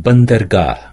बंदरगाह।